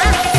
아